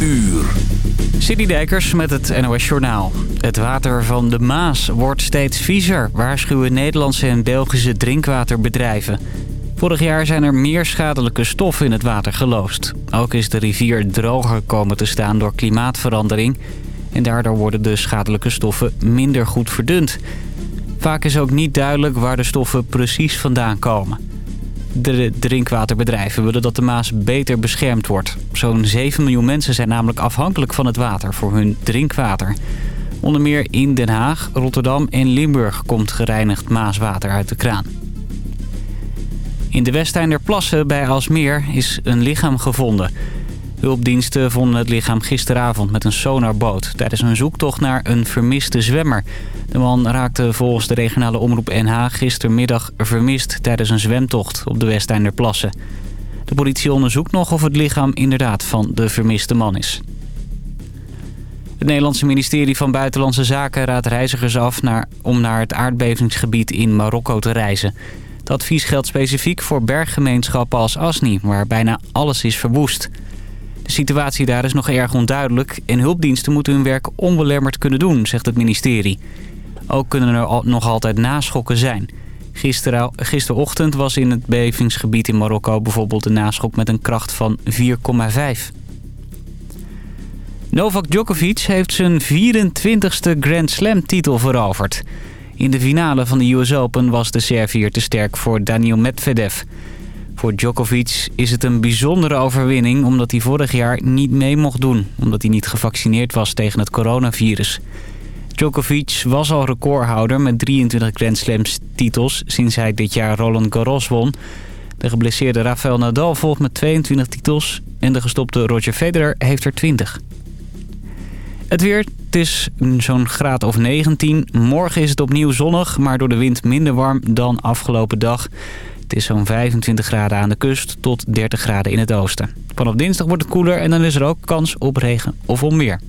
uur. City Dijkers met het NOS Journaal. Het water van de Maas wordt steeds viezer, waarschuwen Nederlandse en Belgische drinkwaterbedrijven. Vorig jaar zijn er meer schadelijke stoffen in het water geloosd. Ook is de rivier droger komen te staan door klimaatverandering... en daardoor worden de schadelijke stoffen minder goed verdund. Vaak is ook niet duidelijk waar de stoffen precies vandaan komen. De drinkwaterbedrijven willen dat de Maas beter beschermd wordt. Zo'n 7 miljoen mensen zijn namelijk afhankelijk van het water voor hun drinkwater. Onder meer in Den Haag, Rotterdam en Limburg komt gereinigd maaswater uit de kraan. In de Westeinderplassen bij Alsmeer is een lichaam gevonden. Hulpdiensten vonden het lichaam gisteravond met een sonarboot... tijdens een zoektocht naar een vermiste zwemmer. De man raakte volgens de regionale omroep NH gistermiddag vermist... tijdens een zwemtocht op de Westeinderplassen. De politie onderzoekt nog of het lichaam inderdaad van de vermiste man is. Het Nederlandse ministerie van Buitenlandse Zaken raadt reizigers af... Naar, om naar het aardbevingsgebied in Marokko te reizen... Het advies geldt specifiek voor berggemeenschappen als Asni, waar bijna alles is verwoest. De situatie daar is nog erg onduidelijk en hulpdiensten moeten hun werk onbelemmerd kunnen doen, zegt het ministerie. Ook kunnen er nog altijd naschokken zijn. Gisteren, gisterochtend was in het bevingsgebied in Marokko bijvoorbeeld een naschok met een kracht van 4,5. Novak Djokovic heeft zijn 24ste Grand Slam titel veroverd. In de finale van de US Open was de Servier te sterk voor Daniel Medvedev. Voor Djokovic is het een bijzondere overwinning omdat hij vorig jaar niet mee mocht doen. Omdat hij niet gevaccineerd was tegen het coronavirus. Djokovic was al recordhouder met 23 Grand Slams titels sinds hij dit jaar Roland Garros won. De geblesseerde Rafael Nadal volgt met 22 titels en de gestopte Roger Federer heeft er 20. Het weer, het is zo'n graad of 19. Morgen is het opnieuw zonnig, maar door de wind minder warm dan afgelopen dag. Het is zo'n 25 graden aan de kust tot 30 graden in het oosten. Vanaf dinsdag wordt het koeler en dan is er ook kans op regen of onweer.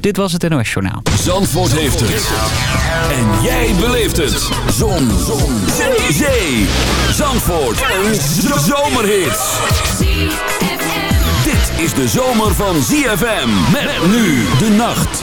Dit was het NOS Journaal. Zandvoort heeft het. En jij beleeft het. Zon. Zon. Zee. Zee. Zandvoort. Een zomerhit. Dit is de zomer van ZFM. Met nu de nacht.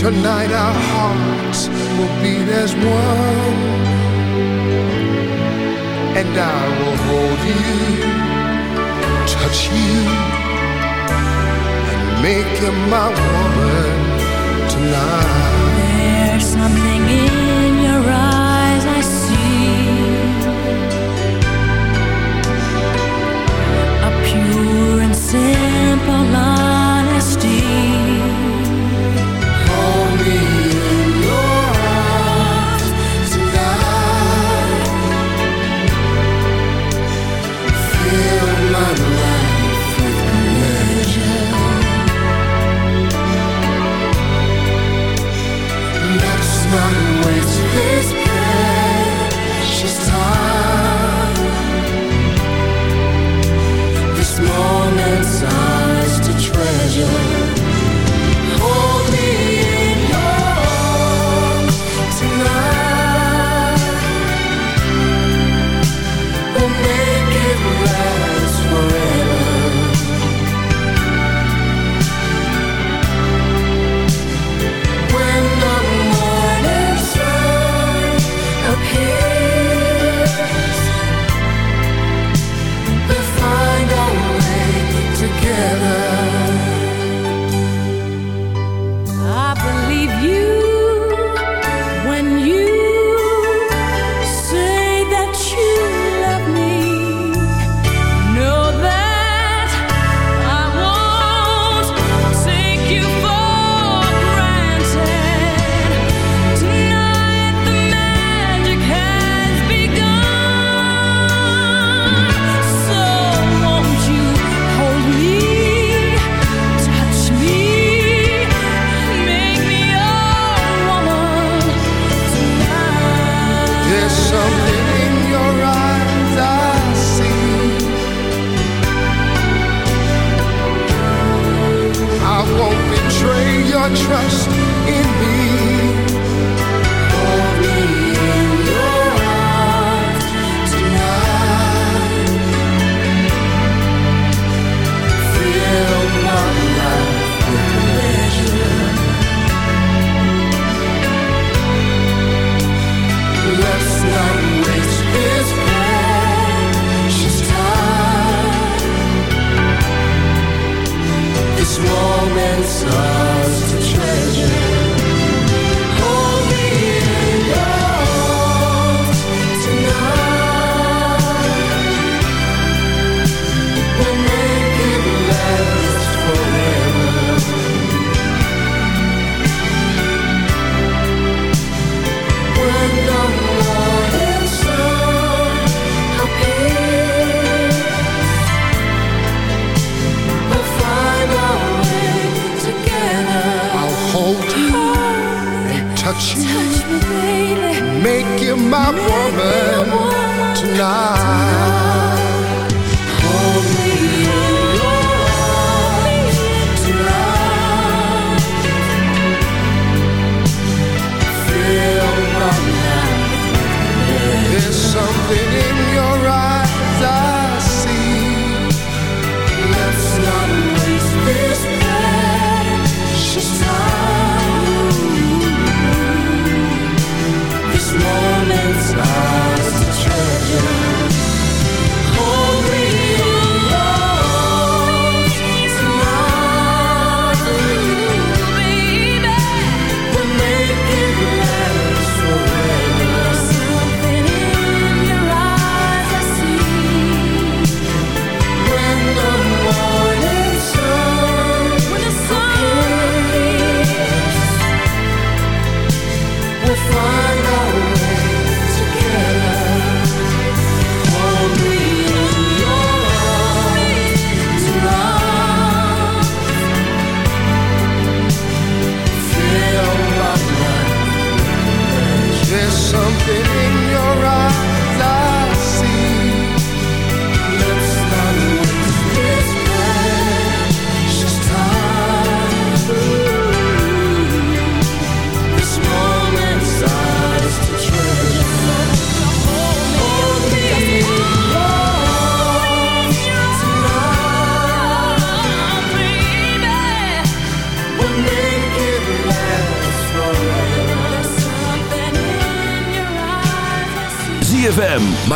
Tonight our hearts will beat as one. And I will hold you, touch you And make you my woman tonight. There's something in your eyes I see. A pure and simple love.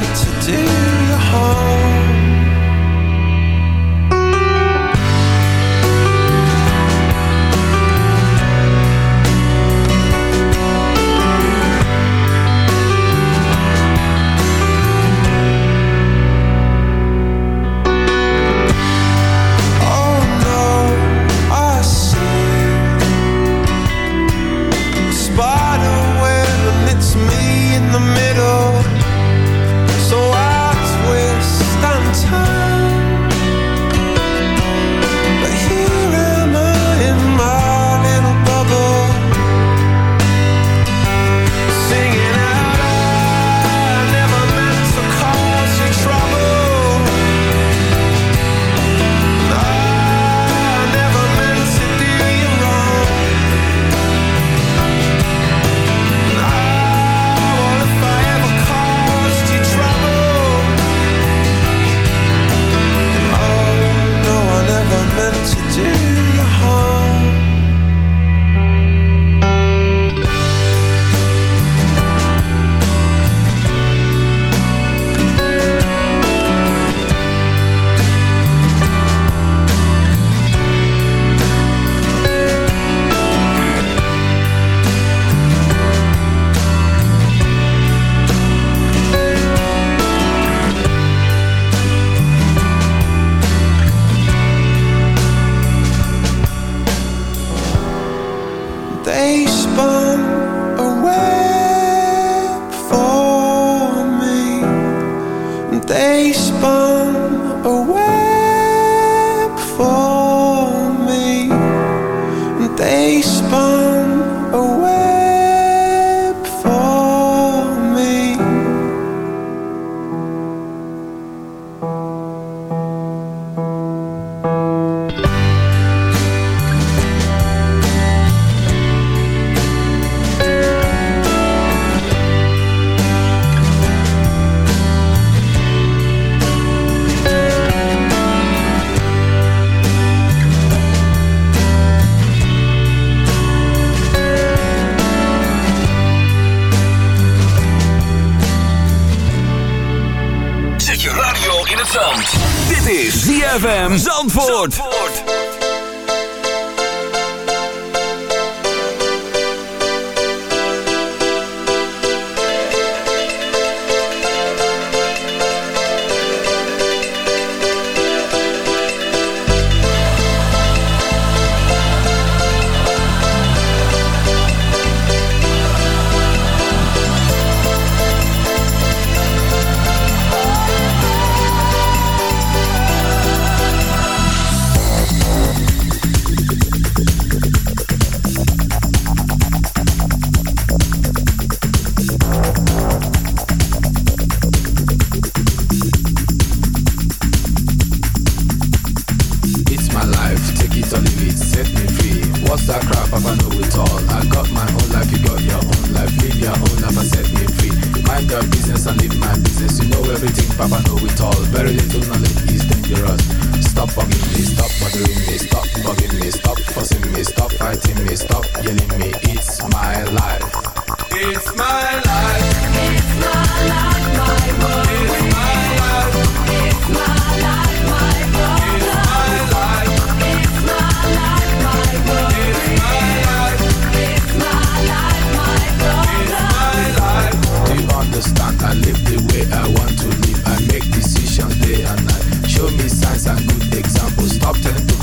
want to do.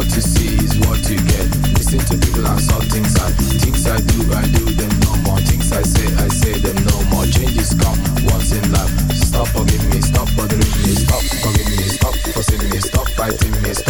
What you see is what you get. Listen to people and saw things I things I do, I do them no more. Things I say, I say them no more. Changes come once in life. Stop forgiving me, stop bothering me, stop forgiving me, stop forcing me, stop fighting me, stop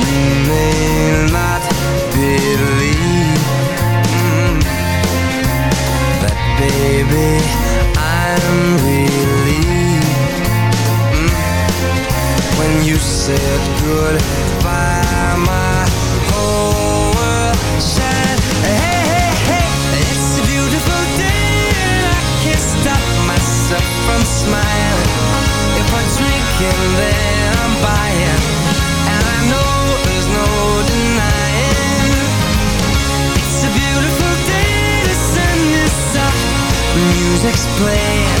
said goodbye My whole world. Shined Hey, hey, hey It's a beautiful day And I can't stop myself from smiling. If I'm drinking then I'm buying And I know there's no denying. It's a beautiful day The sun is up Music's playing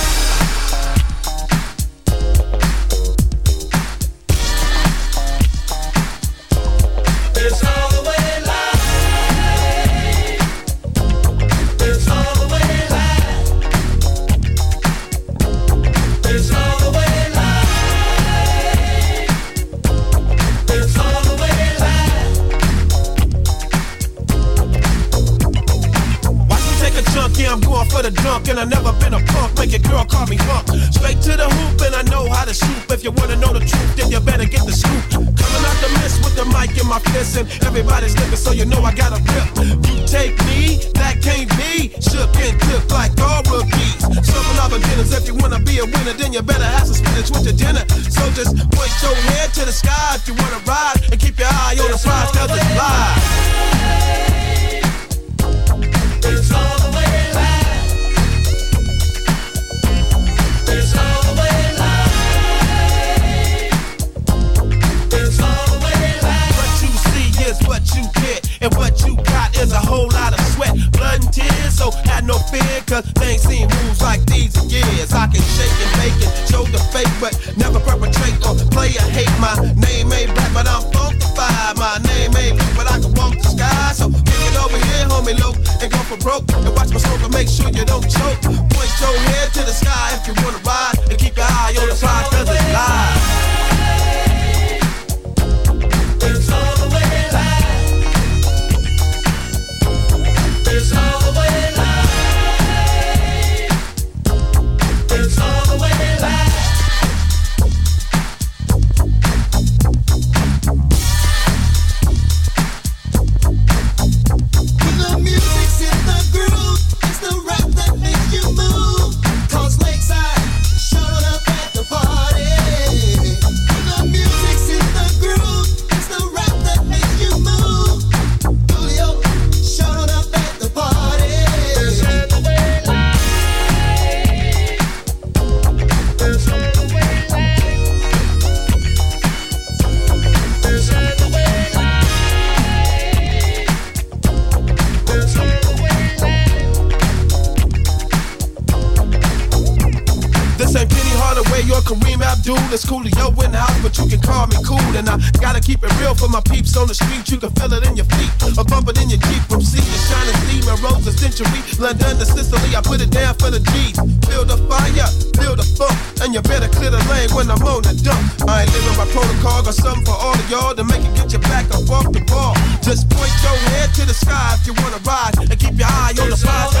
Protocol, got something for all of y'all to make it get your back up off the ball. Just point your head to the sky if you wanna ride, and keep your eye on the prize,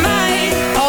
mij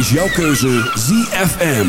is jouw keuze ZFM.